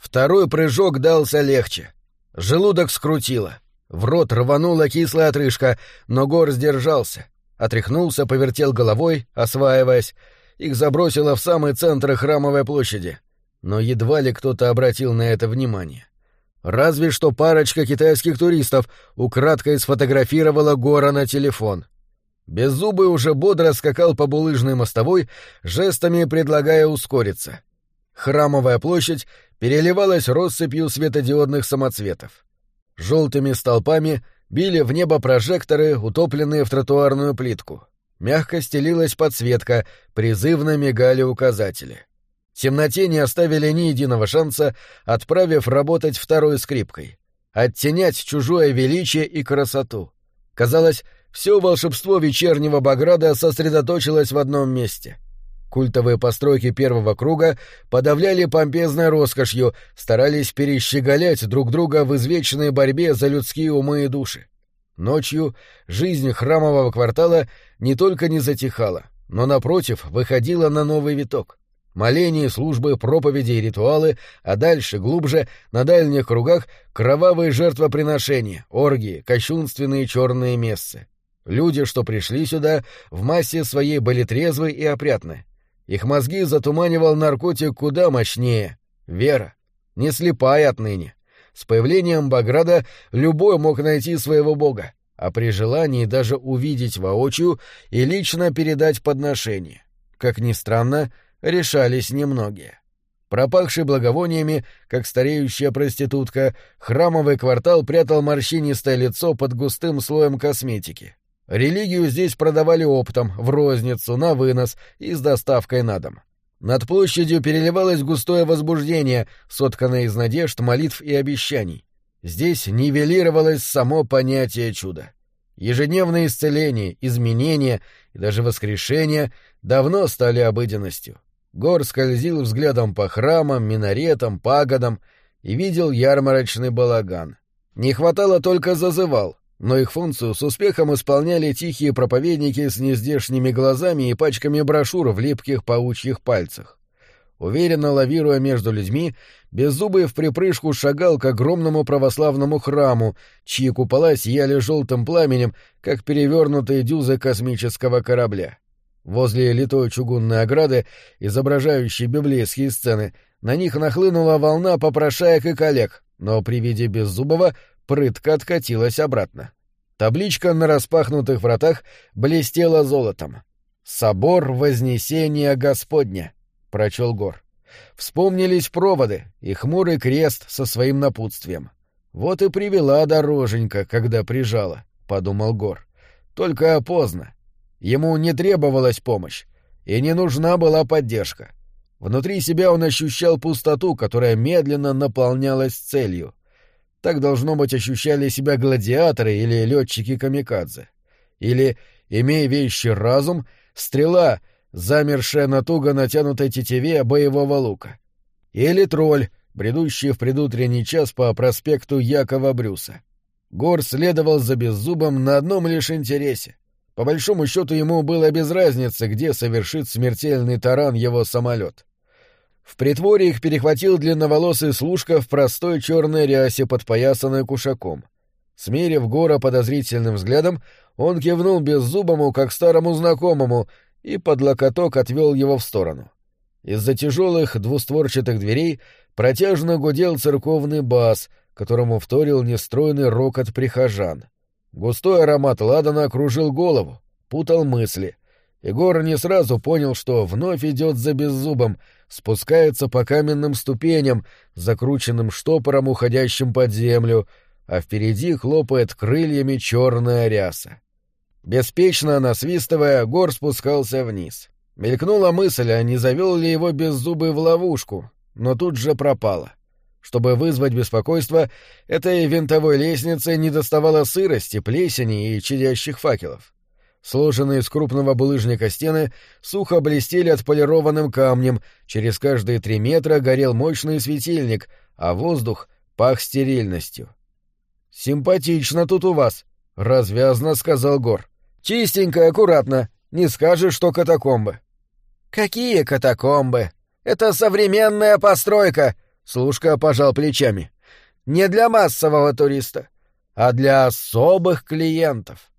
Второй прыжок дался легче. Желудок скрутило. В рот рванула кислая отрыжка, но Гор сдержался. Отряхнулся, повертел головой, осваиваясь. Их забросило в самый центр храмовой площади. Но едва ли кто-то обратил на это внимание. Разве что парочка китайских туристов украдкой сфотографировала Гора на телефон. Беззубый уже бодро скакал по булыжной мостовой, жестами предлагая ускориться. Храмовая площадь переливалась россыпью светодиодных самоцветов. Желтыми столпами били в небо прожекторы, утопленные в тротуарную плитку. Мягко стелилась подсветка, призывно мигали указатели. Темноте не оставили ни единого шанса, отправив работать второй скрипкой. Оттенять чужое величие и красоту. Казалось, все волшебство вечернего Баграда сосредоточилось в одном месте. Культовые постройки первого круга подавляли помпезной роскошью, старались перещеголять друг друга в извечной борьбе за людские умы и души. Ночью жизнь храмового квартала не только не затихала, но, напротив, выходила на новый виток. Моления, службы, проповеди и ритуалы, а дальше, глубже, на дальних кругах кровавые жертвоприношения, оргии, кощунственные черные мессы. Люди, что пришли сюда, в массе своей были трезвы и опрятны. Их мозги затуманивал наркотик куда мощнее — вера. Не слепая отныне. С появлением Баграда любой мог найти своего бога, а при желании даже увидеть воочию и лично передать подношение. Как ни странно, решались немногие. Пропахший благовониями, как стареющая проститутка, храмовый квартал прятал морщинистое лицо под густым слоем косметики. Религию здесь продавали оптом, в розницу, на вынос и с доставкой на дом. Над площадью переливалось густое возбуждение, сотканное из надежд, молитв и обещаний. Здесь нивелировалось само понятие чуда. Ежедневные исцеления, изменения и даже воскрешения давно стали обыденностью. Гор скользил взглядом по храмам, минаретам, пагодам и видел ярмарочный балаган. Не хватало только зазывал, но их функцию с успехом исполняли тихие проповедники с нездешними глазами и пачками брошюр в липких паучьих пальцах. Уверенно лавируя между людьми, Беззубый в припрыжку шагал к огромному православному храму, чьи купола сияли желтым пламенем, как перевернутые дюзы космического корабля. Возле литой чугунной ограды, изображающей библейские сцены, на них нахлынула волна попрошаек и коллег, но при виде Беззубова прытко откатилась обратно. Табличка на распахнутых вратах блестела золотом. «Собор Вознесения Господня», — прочел Гор. Вспомнились проводы и хмурый крест со своим напутствием. «Вот и привела дороженька, когда прижала», — подумал Гор. «Только поздно. Ему не требовалась помощь, и не нужна была поддержка. Внутри себя он ощущал пустоту, которая медленно наполнялась целью. Так, должно быть, ощущали себя гладиаторы или летчики-камикадзе. Или, имея вещий разум, стрела, замершая на туго натянутой тетиве боевого лука. Или тролль, бредущий в предутренний час по проспекту Якова Брюса. Гор следовал за беззубом на одном лишь интересе. По большому счету ему было без разницы, где совершит смертельный таран его самолет. В притворе их перехватил длинноволосый служка в простой черной рясе, подпоясанной кушаком. Смерив Гора подозрительным взглядом, он кивнул беззубому, как старому знакомому, и под локоток отвел его в сторону. Из-за тяжелых двустворчатых дверей протяжно гудел церковный бас, которому вторил нестройный рокот прихожан. Густой аромат ладана окружил голову, путал мысли. Егор не сразу понял, что вновь идет за беззубом, спускается по каменным ступеням, закрученным штопором, уходящим под землю, а впереди хлопает крыльями черная ряса. Беспечно насвистывая, Гор спускался вниз. Мелькнула мысль, а не завел ли его беззубый в ловушку, но тут же пропала. Чтобы вызвать беспокойство, этой винтовой лестнице не доставало сырости, плесени и чадящих факелов. Сложенные из крупного булыжника стены сухо блестели отполированным камнем, через каждые три метра горел мощный светильник, а воздух пах стерильностью. «Симпатично тут у вас», — развязно сказал Гор. «Чистенько, аккуратно. Не скажешь, что катакомбы». «Какие катакомбы? Это современная постройка. Слушка пожал плечами. Не для массового туриста, а для особых клиентов.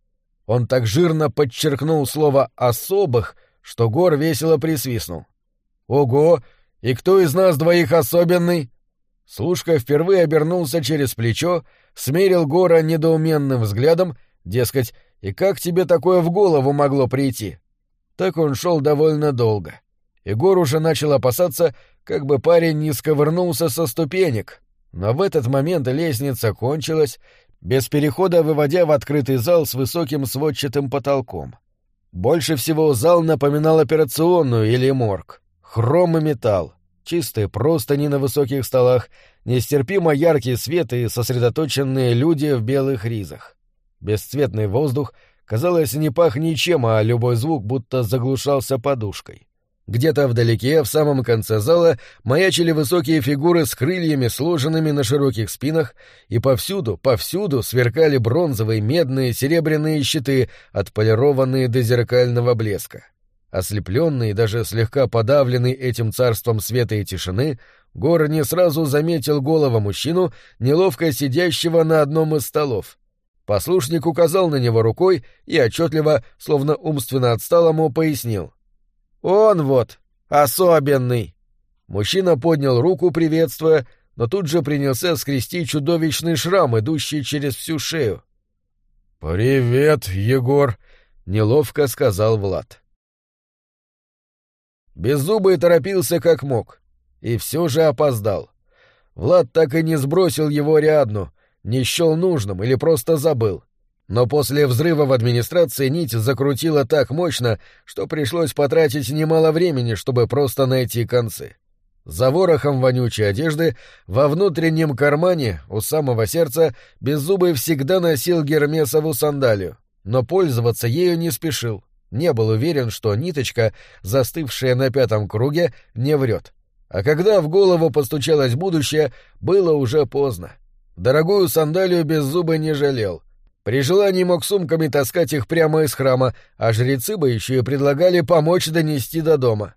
Он так жирно подчеркнул слово «особых», что Гор весело присвистнул. «Ого! И кто из нас двоих особенный?» Слушка впервые обернулся через плечо, смерил Гора недоуменным взглядом, дескать, «И как тебе такое в голову могло прийти?» Так он шел довольно долго. Егор уже начал опасаться, как бы парень не сковырнулся со ступенек. Но в этот момент лестница кончилась, без перехода выводя в открытый зал с высоким сводчатым потолком. Больше всего зал напоминал операционную или морг. Хром и металл, чистые простыни на высоких столах, нестерпимо яркий свет и сосредоточенные люди в белых ризах. Бесцветный воздух, казалось, не пах ничем, а любой звук будто заглушался подушкой. Где-то вдалеке, в самом конце зала, маячили высокие фигуры с крыльями, сложенными на широких спинах, и повсюду, повсюду сверкали бронзовые, медные, серебряные щиты, отполированные до зеркального блеска. Ослепленный даже слегка подавленный этим царством света и тишины, Гор не сразу заметил голого мужчину, неловко сидящего на одном из столов. Послушник указал на него рукой и отчетливо, словно умственно отсталому, пояснил — «Он вот, особенный!» Мужчина поднял руку, приветствуя, но тут же принялся скрести чудовищный шрам, идущий через всю шею. «Привет, Егор!» — неловко сказал Влад. Беззубый торопился как мог, и все же опоздал. Влад так и не сбросил его рядну, не счел нужным или просто забыл. Но после взрыва в администрации нить закрутила так мощно, что пришлось потратить немало времени, чтобы просто найти концы. За ворохом вонючей одежды во внутреннем кармане у самого сердца Беззубый всегда носил гермесову сандалию, но пользоваться ею не спешил. Не был уверен, что ниточка, застывшая на пятом круге, не врет. А когда в голову постучалось будущее, было уже поздно. Дорогую сандалию Беззубый не жалел — при желании мог сумками таскать их прямо из храма, а жрецы бы еще и предлагали помочь донести до дома.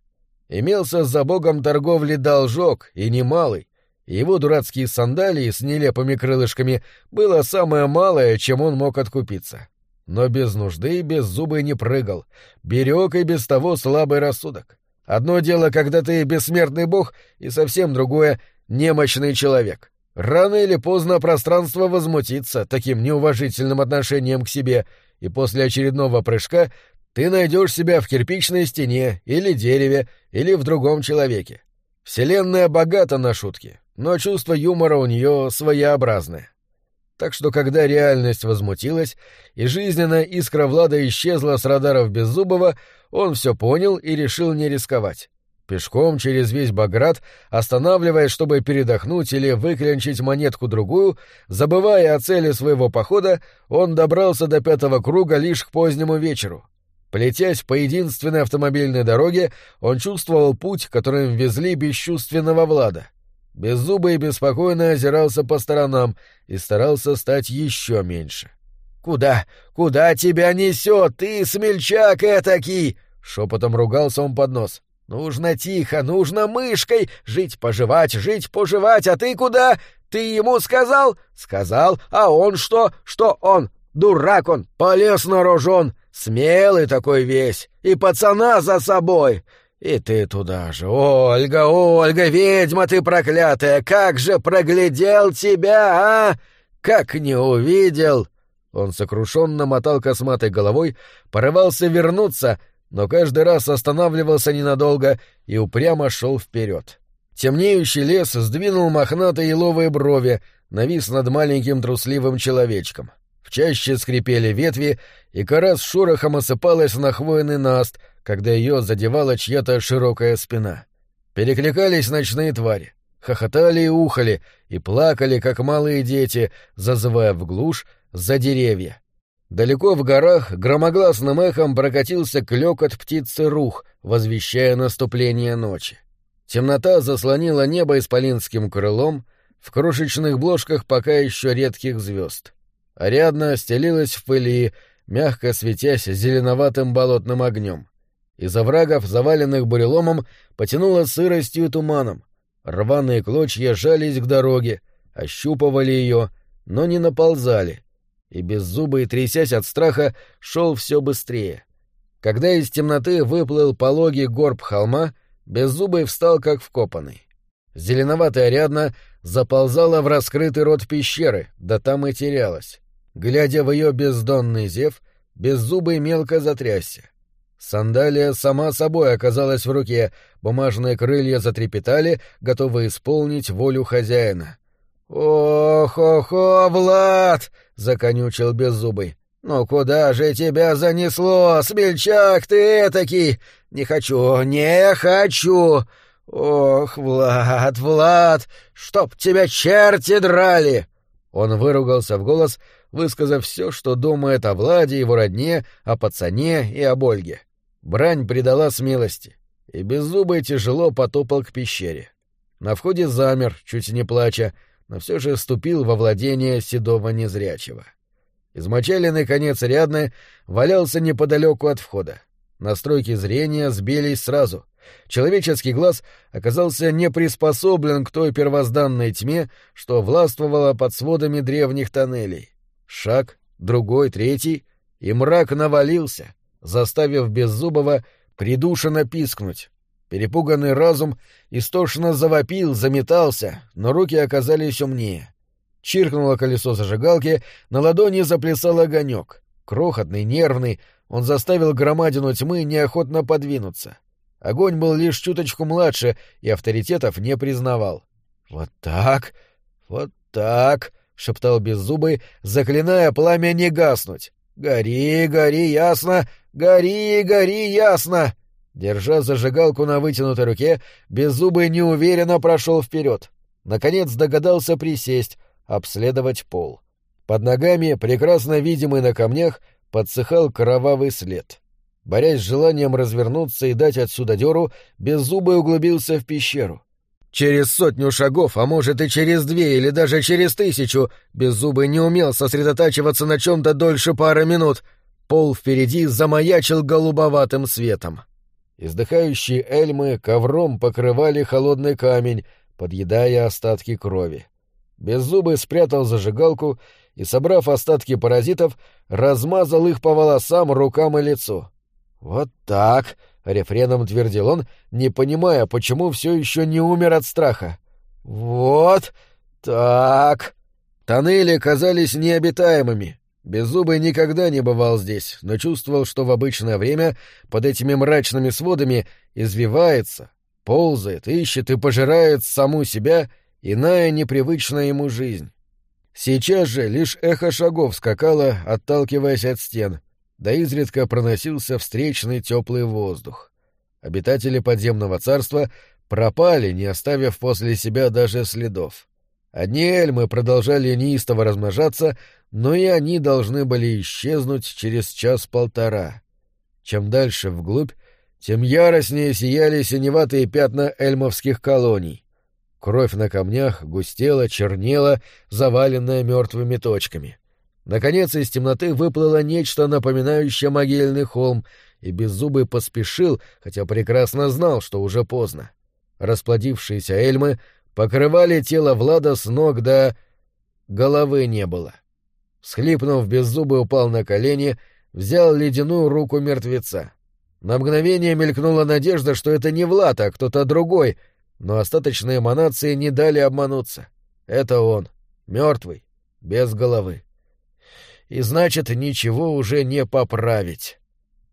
Имелся за богом торговли должок, и немалый. Его дурацкие сандалии с нелепыми крылышками было самое малое, чем он мог откупиться. Но без нужды и без зубы не прыгал, берег и без того слабый рассудок. Одно дело, когда ты бессмертный бог, и совсем другое — немощный человек. Рано или поздно пространство возмутится таким неуважительным отношением к себе, и после очередного прыжка ты найдешь себя в кирпичной стене или дереве или в другом человеке. Вселенная богата на шутки, но чувство юмора у нее своеобразное. Так что когда реальность возмутилась и жизненная искра Влада исчезла с радаров Беззубова, он все понял и решил не рисковать. Пешком через весь Баграт, останавливаясь, чтобы передохнуть или выклянчить монетку-другую, забывая о цели своего похода, он добрался до пятого круга лишь к позднему вечеру. Плетясь по единственной автомобильной дороге, он чувствовал путь, которым везли бесчувственного Влада. Беззубый беспокойно озирался по сторонам и старался стать еще меньше. «Куда? Куда тебя несет, ты, смельчак этакий?» — шепотом ругался он под нос. Нужно тихо, нужно мышкой жить-поживать, жить-поживать, а ты куда? Ты ему сказал? Сказал, а он что? Что он? Дурак он, полез на рожон, смелый такой весь, и пацана за собой. И ты туда же, Ольга, Ольга, ведьма ты проклятая, как же проглядел тебя, а? Как не увидел!» Он сокрушенно мотал косматой головой, порывался вернуться — но каждый раз останавливался ненадолго и упрямо шел вперед. Темнеющий лес сдвинул мохнатые еловые брови, навис над маленьким трусливым человечком. В чаще скрипели ветви, и кора с шорохом осыпалась на хвойный наст, когда ее задевала чья-то широкая спина. Перекликались ночные твари, хохотали и ухали, и плакали, как малые дети, зазывая в глушь за деревья. Далеко в горах громогласным эхом прокатился клёкот птицы рух, возвещая наступление ночи. Темнота заслонила небо исполинским крылом, в крошечных бложках пока еще редких звезд. Рядно стелилась в пыли, мягко светясь зеленоватым болотным огнем. Из оврагов, заваленных буреломом, потянуло сыростью и туманом, Рваные клочья жались к дороге, ощупывали ее, но не наползали, и беззубый, трясясь от страха, шел все быстрее. Когда из темноты выплыл пологий горб холма, беззубый встал как вкопанный. Зеленоватая рядна заползала в раскрытый рот пещеры, да там и терялась. Глядя в ее бездонный зев, беззубый мелко затрясся. Сандалия сама собой оказалась в руке, бумажные крылья затрепетали, готовые исполнить волю хозяина. «Ох-ох-ох, Влад!» — законючил беззубый. «Ну куда же тебя занесло, смельчак ты этакий? Не хочу, не хочу! Ох, Влад, Влад, чтоб тебя черти драли!» Он выругался в голос, высказав все, что думает о Владе, его родне, о пацане и об Ольге. Брань придала смелости, и беззубый тяжело потопал к пещере. На входе замер, чуть не плача, но все же вступил во владение седого незрячего. Измочаленный конец рядны валялся неподалеку от входа. Настройки зрения сбились сразу. Человеческий глаз оказался не приспособлен к той первозданной тьме, что властвовала под сводами древних тоннелей. Шаг, другой, третий, и мрак навалился, заставив Беззубова придушенно пискнуть. Перепуганный разум истошно завопил, заметался, но руки оказались умнее. Чиркнуло колесо зажигалки, на ладони заплясал огонек. Крохотный, нервный, он заставил громадину тьмы неохотно подвинуться. Огонь был лишь чуточку младше и авторитетов не признавал. «Вот так, вот так», — шептал Беззубый, заклиная пламя не гаснуть. «Гори, гори, ясно! Гори, гори, ясно!» Держа зажигалку на вытянутой руке, Беззубый неуверенно прошел вперед. Наконец догадался присесть, обследовать пол. Под ногами, прекрасно видимый на камнях, подсыхал кровавый след. Борясь с желанием развернуться и дать отсюда дёру, Беззубый углубился в пещеру. Через сотню шагов, а может и через две или даже через тысячу, Беззубый не умел сосредотачиваться на чем-то дольше пары минут. Пол впереди замаячил голубоватым светом. Издыхающие эльмы ковром покрывали холодный камень, подъедая остатки крови. Беззубый спрятал зажигалку и, собрав остатки паразитов, размазал их по волосам, рукам и лицу. «Вот так!» — рефреном твердил он, не понимая, почему все еще не умер от страха. «Вот так!» Тоннели казались необитаемыми. Беззубый никогда не бывал здесь, но чувствовал, что в обычное время под этими мрачными сводами извивается, ползает, ищет и пожирает саму себя — иная непривычная ему жизнь. Сейчас же лишь эхо шагов скакало, отталкиваясь от стен, да изредка проносился встречный теплый воздух. Обитатели подземного царства пропали, не оставив после себя даже следов. Одни эльмы продолжали неистово размножаться, но и они должны были исчезнуть через час-полтора. Чем дальше вглубь, тем яростнее сияли синеватые пятна эльмовских колоний. Кровь на камнях густела, чернела, заваленная мертвыми точками. Наконец из темноты выплыло нечто напоминающее могильный холм, и Беззубый поспешил, хотя прекрасно знал, что уже поздно. Расплодившиеся эльмы покрывали тело Влада с ног до... Головы не было. Схлипнув, Беззубый упал на колени, взял ледяную руку мертвеца. На мгновение мелькнула надежда, что это не Влад, а кто-то другой — но остаточные эманации не дали обмануться. Это он, мертвый, без головы. И значит, ничего уже не поправить.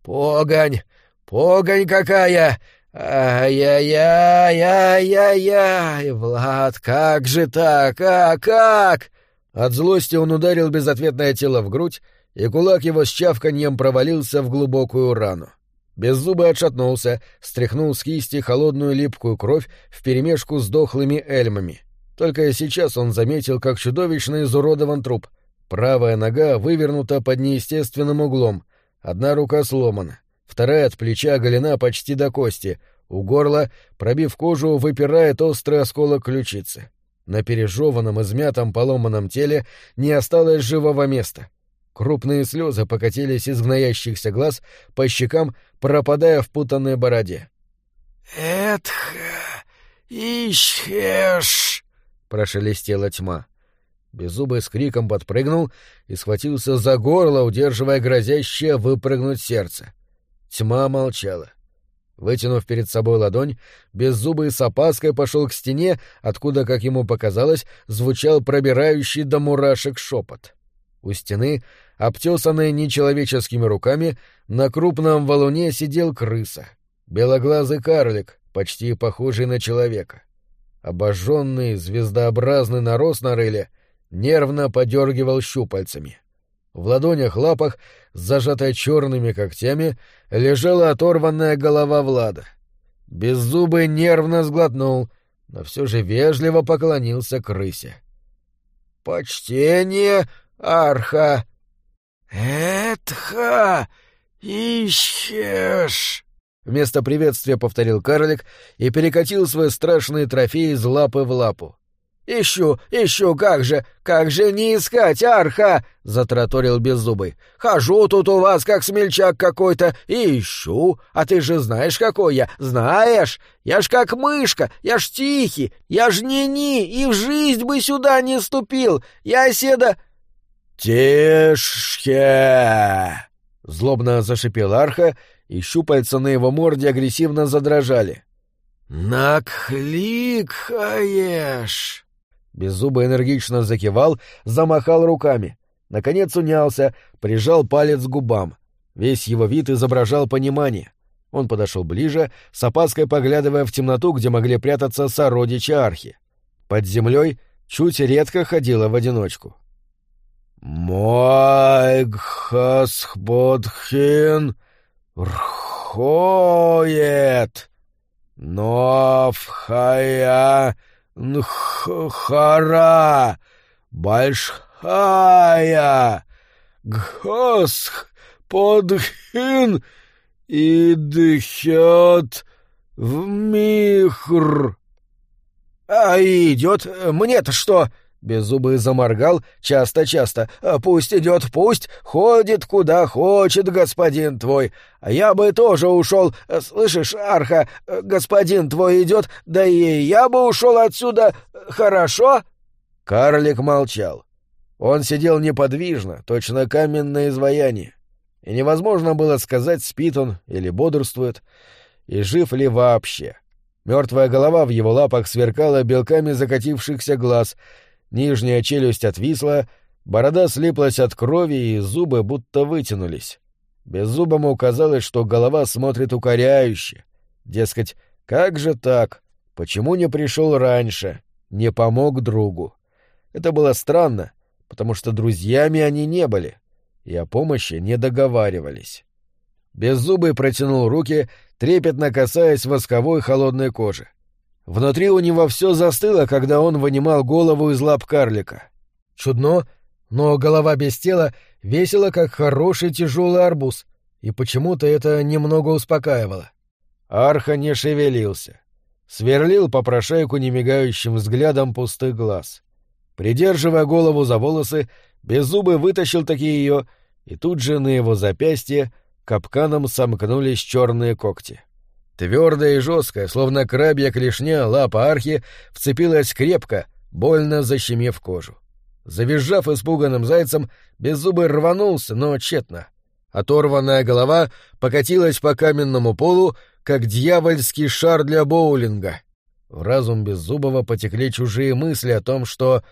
Погонь! Погонь какая! Ай-яй-яй-яй-яй! Влад, как же так? А как? От злости он ударил безответное тело в грудь, и кулак его с чавканьем провалился в глубокую рану. Беззубый отшатнулся, стряхнул с кисти холодную липкую кровь вперемешку с дохлыми эльмами. Только сейчас он заметил, как чудовищно изуродован труп. Правая нога вывернута под неестественным углом, одна рука сломана, вторая от плеча оголена почти до кости, у горла, пробив кожу, выпирает острый осколок ключицы. На пережеванном, измятом, поломанном теле не осталось живого места — Крупные слезы покатились из гноящихся глаз по щекам, пропадая в путанной бороде. «Этх, «Ищешь!» — прошелестела тьма. Беззубый с криком подпрыгнул и схватился за горло, удерживая грозящее выпрыгнуть сердце. Тьма молчала. Вытянув перед собой ладонь, Беззубый с опаской пошел к стене, откуда, как ему показалось, звучал пробирающий до мурашек шепот. У стены, обтесанной нечеловеческими руками, на крупном валуне сидел крыса. Белоглазый карлик, почти похожий на человека. Обожженный звездообразный нарост на рыле нервно подергивал щупальцами. В ладонях-лапах, зажатая черными когтями, лежала оторванная голова Влада. Беззубый нервно сглотнул, но все же вежливо поклонился крысе. — Почтение, Арха! — Этха! Ищешь! Вместо приветствия повторил карлик и перекатил свой страшный трофей из лапы в лапу. «Ищу, ищу, как же, как же не искать, арха!» — затраторил беззубый. «Хожу тут у вас, как смельчак какой-то, и ищу. А ты же знаешь, какой я, знаешь? Я ж как мышка, я ж тихий, я ж не-ни, и в жизнь бы сюда не ступил. Я седа...» «Тише!» — злобно зашипел арха и щупальца на его морде агрессивно задрожали. «Накликаешь!» Беззубый энергично закивал, замахал руками. Наконец унялся, прижал палец к губам. Весь его вид изображал понимание. Он подошел ближе, с опаской поглядывая в темноту, где могли прятаться сородичи архи. Под землей чуть редко ходила в одиночку. «Мой гхасхбодхин!» Рхоет, Новхая Нхара Большая Госх Подхин Идхет в Михр. А идет, мне-то что? Беззубый заморгал часто-часто. «А «Пусть идет, пусть, ходит куда хочет господин твой. А я бы тоже ушел. Слышишь, Арха, господин твой идет, да и я бы ушел отсюда. Хорошо?» Карлик молчал. Он сидел неподвижно, точно каменное изваяние. И невозможно было сказать, спит он или бодрствует, и жив ли вообще. Мертвая голова в его лапах сверкала белками закатившихся глаз — Нижняя челюсть отвисла, борода слиплась от крови, и зубы будто вытянулись. Беззубому казалось, что голова смотрит укоряюще. Дескать, как же так? Почему не пришел раньше? Не помог другу? Это было странно, потому что друзьями они не были, и о помощи не договаривались. Беззубый протянул руки, трепетно касаясь восковой холодной кожи. Внутри у него все застыло, когда он вынимал голову из лап карлика. Чудно, но голова без тела весила, как хороший тяжелый арбуз, и почему-то это немного успокаивало. Арха не шевелился. Сверлил по прошайку немигающим взглядом пустых глаз. Придерживая голову за волосы, Беззубый вытащил такие ее, и тут же на его запястье капканом сомкнулись черные когти. — Твердая и жесткая, словно крабья клешня, лапа архи вцепилась крепко, больно защемив кожу. Завизжав испуганным зайцем, беззубый рванулся, но тщетно. Оторванная голова покатилась по каменному полу, как дьявольский шар для боулинга. В разум Беззубова потекли чужие мысли о том, что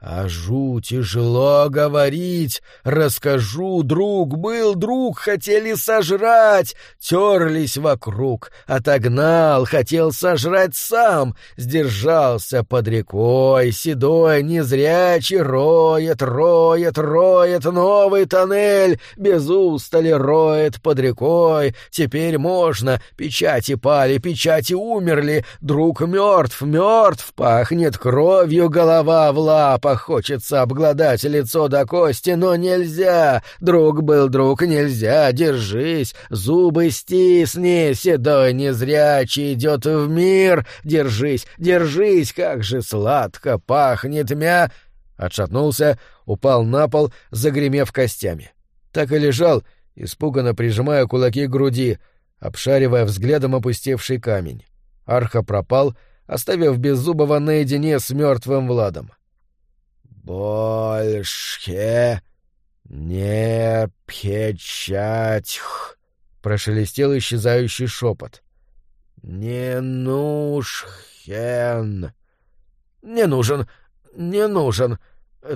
Ажу тяжело говорить. Расскажу, друг был, друг, хотели сожрать. Терлись вокруг. Отогнал, хотел сожрать сам. Сдержался под рекой, седой, незрячий, роет, роет, роет новый тоннель. Без устали роет под рекой. Теперь можно. Печати пали, печати умерли. Друг мертв, мертв, пахнет кровью голова в лапах хочется обглодать лицо до кости, но нельзя. Друг был друг, нельзя, держись, зубы стисни, седой незрячий идет в мир. Держись, держись, как же сладко пахнет мя... Отшатнулся, упал на пол, загремев костями. Так и лежал, испуганно прижимая кулаки к груди, обшаривая взглядом опустевший камень. Арха пропал, оставив Беззубова наедине с мертвым Владом. «Больше не печать!» — прошелестел исчезающий шепот. «Не нужен!» «Не нужен! Не нужен!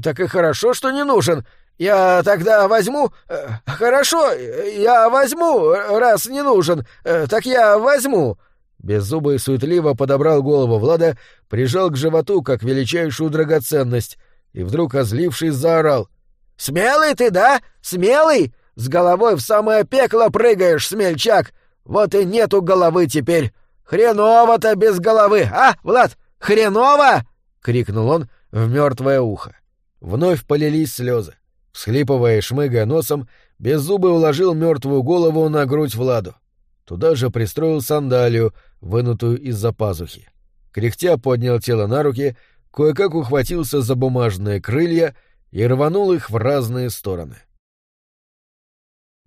Так и хорошо, что не нужен! Я тогда возьму... Э, хорошо, я возьму, раз не нужен, э, так я возьму!» Беззубый суетливо подобрал голову Влада, прижал к животу как величайшую драгоценность и вдруг, озлившись, заорал. «Смелый ты, да? Смелый? С головой в самое пекло прыгаешь, смельчак! Вот и нету головы теперь! Хреново-то без головы, а, Влад? Хреново!» — крикнул он в мертвое ухо. Вновь полились слезы. Всхлипывая и шмыгая носом, Беззубый уложил мертвую голову на грудь Владу. Туда же пристроил сандалию, вынутую из-за пазухи. Кряхтя поднял тело на руки, кое-как ухватился за бумажные крылья и рванул их в разные стороны.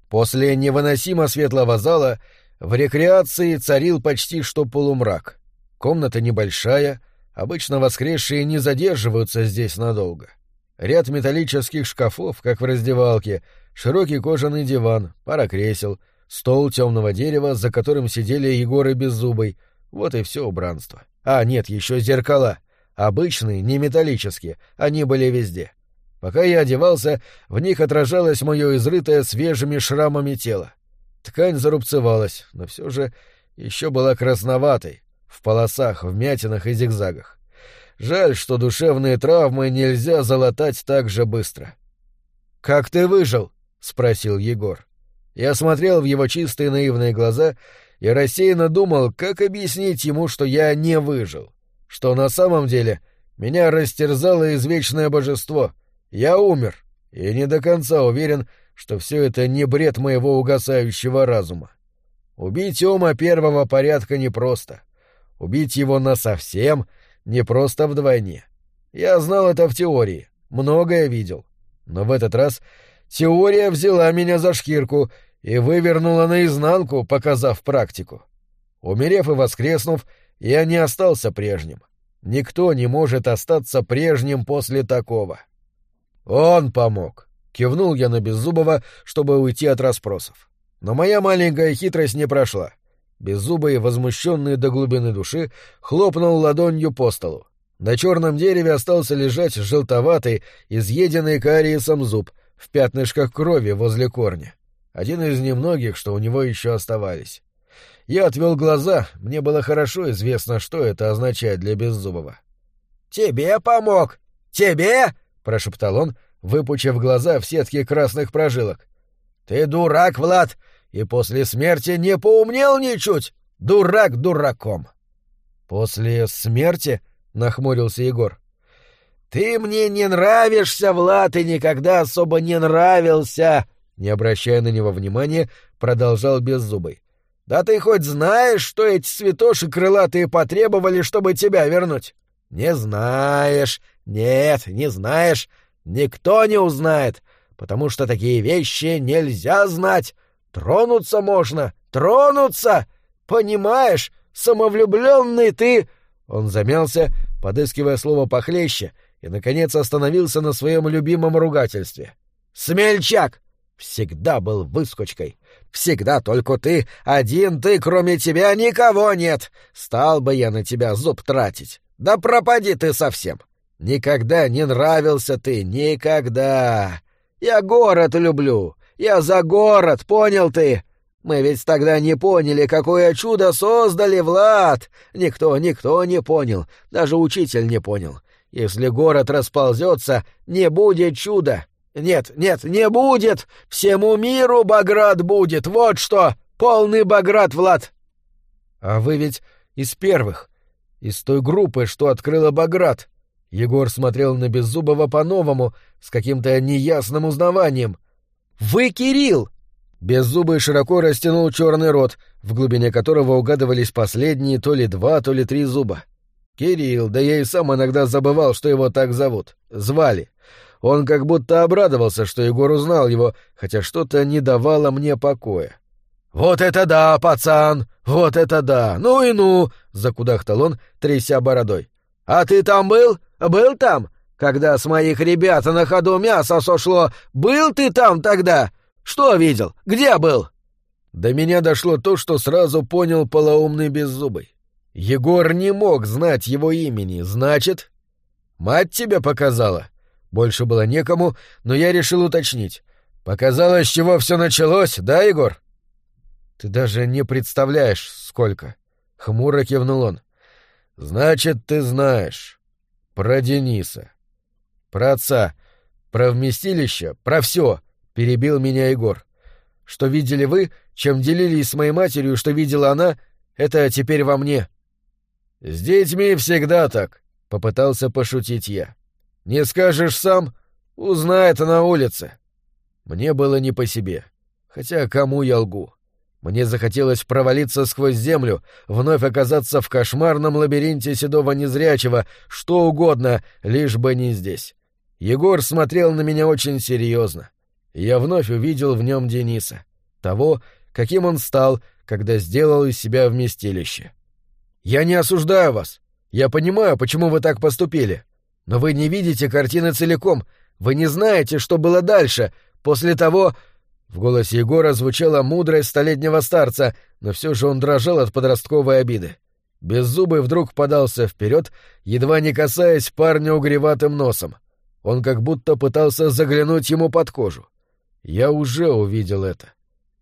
После невыносимо светлого зала в рекреации царил почти что полумрак. Комната небольшая, обычно воскресшие не задерживаются здесь надолго. Ряд металлических шкафов, как в раздевалке, широкий кожаный диван, пара кресел, стол темного дерева, за которым сидели Егоры Беззубый. Вот и все убранство. А, нет, еще зеркала. Обычные, не металлические, они были везде. Пока я одевался, в них отражалось мое изрытое свежими шрамами тело. Ткань зарубцевалась, но все же еще была красноватой, в полосах, вмятинах и зигзагах. Жаль, что душевные травмы нельзя залатать так же быстро. «Как ты выжил?» — спросил Егор. Я смотрел в его чистые наивные глаза и рассеянно думал, как объяснить ему, что я не выжил. Что на самом деле меня растерзало извечное божество. Я умер, и не до конца уверен, что все это не бред моего угасающего разума. Убить Ома первого порядка непросто. Убить его насовсем — не просто вдвойне. Я знал это в теории, многое видел. Но в этот раз теория взяла меня за шкирку и вывернула наизнанку, показав практику. Умерев и воскреснув, я не остался прежним. Никто не может остаться прежним после такого. Он помог. Кивнул я на Беззубова, чтобы уйти от расспросов. Но моя маленькая хитрость не прошла. Беззубый, возмущенный до глубины души, хлопнул ладонью по столу. На черном дереве остался лежать желтоватый, изъеденный кариесом зуб, в пятнышках крови возле корня. Один из немногих, что у него еще оставались. Я отвел глаза, мне было хорошо известно, что это означает для Беззубова. «Тебе помог! Тебе!» — прошептал он, выпучив глаза в сетке красных прожилок. «Ты дурак, Влад! и после смерти не поумнел ничуть. Дурак дураком. После смерти? нахмурился Егор. Ты мне не нравишься, Влад, и никогда особо не нравился, не обращая на него внимания, продолжал беззубый. Да ты хоть знаешь, что эти святоши крылатые потребовали, чтобы тебя вернуть? Не знаешь. Нет, не знаешь. Никто не узнает, потому что такие вещи нельзя знать. Тронуться можно, тронуться! Понимаешь, самовлюбленный ты...» Он замялся, подыскивая слово похлеще, и, наконец, остановился на своем любимом ругательстве. «Смельчак! Всегда был выскочкой. Всегда только ты, один ты, кроме тебя никого нет. Стал бы я на тебя зуб тратить. Да пропади ты совсем. Никогда не нравился ты, никогда. Я город люблю, я за город, понял ты? Мы ведь тогда не поняли, какое чудо создали, Влад. Никто, никто не понял, даже учитель не понял. Если город расползется, не будет чуда. Нет, нет, не будет. Всему миру Баграт будет. Вот что. Полный Баграт, Влад. А вы ведь из первых, из той группы, что открыла Баграт. Егор смотрел на Беззубова по-новому, с каким-то неясным узнаванием. Вы Кирилл!» Беззубый широко растянул черный рот, в глубине которого угадывались последние то ли два, то ли три зуба. Кирилл, да я и сам иногда забывал, что его так зовут. Звали. Он как будто обрадовался, что Егор узнал его, хотя что-то не давало мне покоя. «Вот это да, пацан! Вот это да! Ну и ну!» — закудахтал он, тряся бородой. «А ты там был? Был там? Когда с моих ребят на ходу мясо сошло, был ты там тогда? Что видел? Где был?» До меня дошло то, что сразу понял полоумный беззубый. Егор не мог знать его имени, значит... Мать тебя показала? Больше было некому, но я решил уточнить. Показала, с чего все началось, да, Егор? Ты даже не представляешь, сколько. Хмуро кивнул он. Значит, ты знаешь. Про Дениса. Про отца. Про вместилище. Про все. Перебил меня Егор. Что видели вы, чем делились с моей матерью, что видела она, это теперь во мне. С детьми всегда так, попытался пошутить я. Не скажешь сам, узнает на улице. Мне было не по себе. Хотя кому я лгу? Мне захотелось провалиться сквозь землю, вновь оказаться в кошмарном лабиринте седого незрячего, что угодно, лишь бы не здесь. Егор смотрел на меня очень серьезно. Я вновь увидел в нем Дениса, того, каким он стал, когда сделал из себя вместилище. «Я не осуждаю вас. Я понимаю, почему вы так поступили. Но вы не видите картины целиком, вы не знаете, что было дальше, после того...» В голосе Егора звучала мудрость столетнего старца, но все же он дрожал от подростковой обиды. Беззубый вдруг подался вперед, едва не касаясь парня угреватым носом. Он как будто пытался заглянуть ему под кожу. Я уже увидел это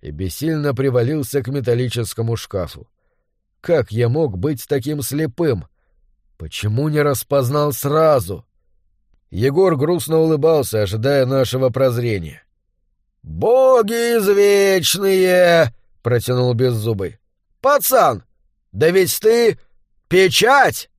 и бессильно привалился к металлическому шкафу. Как я мог быть таким слепым? Почему не распознал сразу? Егор грустно улыбался, ожидая нашего прозрения. «Боги извечные!» — протянул беззубый. «Пацан, да ведь ты печать!»